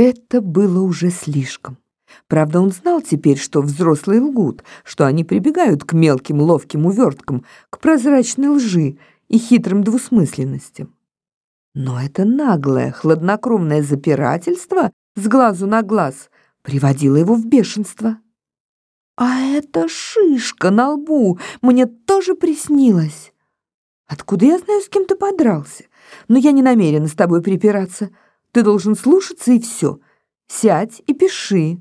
Это было уже слишком. Правда, он знал теперь, что взрослые лгут, что они прибегают к мелким ловким уверткам, к прозрачной лжи и хитрым двусмысленностям. Но это наглое, хладнокровное запирательство с глазу на глаз приводило его в бешенство. А эта шишка на лбу мне тоже приснилась. Откуда я знаю, с кем ты подрался? Но я не намерена с тобой припираться. Ты должен слушаться и все. Сядь и пиши.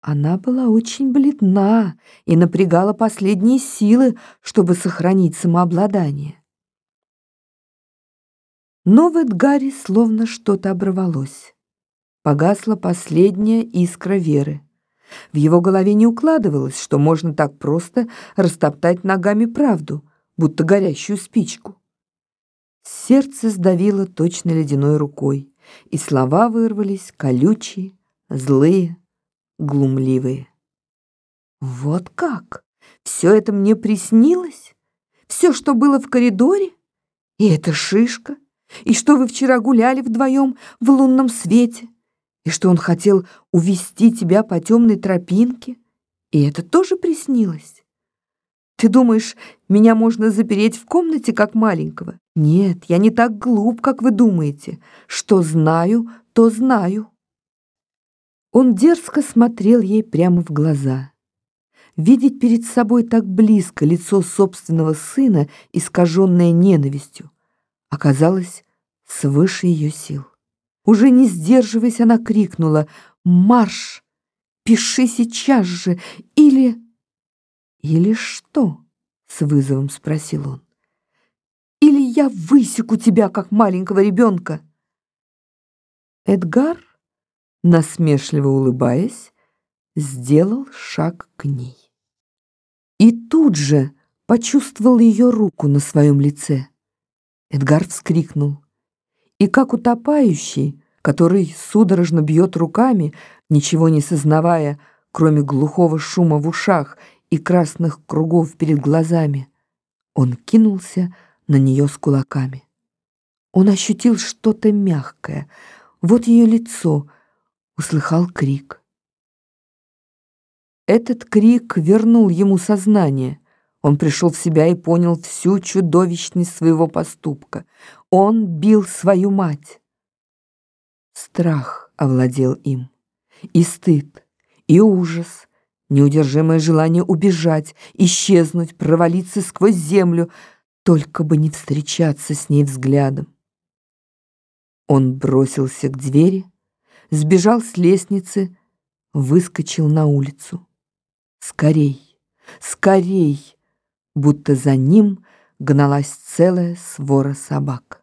Она была очень бледна и напрягала последние силы, чтобы сохранить самообладание. Но в Эдгаре словно что-то оборвалось. Погасла последняя искра веры. В его голове не укладывалось, что можно так просто растоптать ногами правду, будто горящую спичку. Сердце сдавило точно ледяной рукой, и слова вырвались колючие, злые, глумливые. «Вот как? Все это мне приснилось? Все, что было в коридоре? И эта шишка? И что вы вчера гуляли вдвоем в лунном свете? И что он хотел увести тебя по темной тропинке? И это тоже приснилось? Ты думаешь, меня можно запереть в комнате, как маленького? Нет, я не так глуп, как вы думаете. Что знаю, то знаю». Он дерзко смотрел ей прямо в глаза. Видеть перед собой так близко лицо собственного сына, искаженное ненавистью, оказалось свыше ее сил. Уже не сдерживаясь, она крикнула «Марш! Пиши сейчас же! Или...» «Или что?» — с вызовом спросил он. «Или я высеку тебя, как маленького ребенка!» Эдгар насмешливо улыбаясь, сделал шаг к ней. И тут же почувствовал ее руку на своем лице. Эдгар вскрикнул. И как утопающий, который судорожно бьет руками, ничего не сознавая, кроме глухого шума в ушах и красных кругов перед глазами, он кинулся на нее с кулаками. Он ощутил что-то мягкое. Вот ее лицо — услыхал крик. Этот крик вернул ему сознание. Он пришел в себя и понял всю чудовищность своего поступка. Он бил свою мать. Страх овладел им. И стыд, и ужас, неудержимое желание убежать, исчезнуть, провалиться сквозь землю, только бы не встречаться с ней взглядом. Он бросился к двери, сбежал с лестницы, выскочил на улицу. Скорей, скорей, будто за ним гналась целая свора собак.